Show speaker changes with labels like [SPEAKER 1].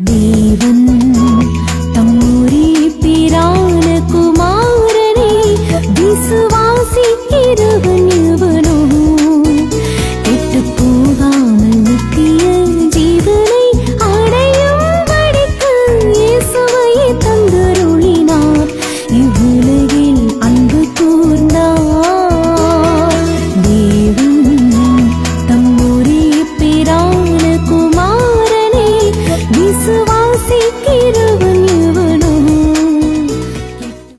[SPEAKER 1] தேவன் தம்மூரி பிரான குமாரனை விசுவா 自。